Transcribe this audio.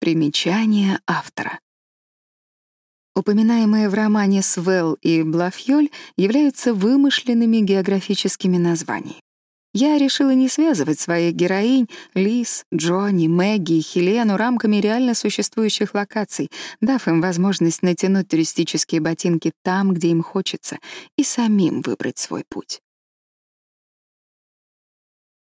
Примечание автора. Упоминаемые в романе Свелл и «Блафьёль» являются вымышленными географическими названиями. Я решила не связывать своих героинь Лиз, Джонни, Мэгги и Хелену рамками реально существующих локаций, дав им возможность натянуть туристические ботинки там, где им хочется, и самим выбрать свой путь.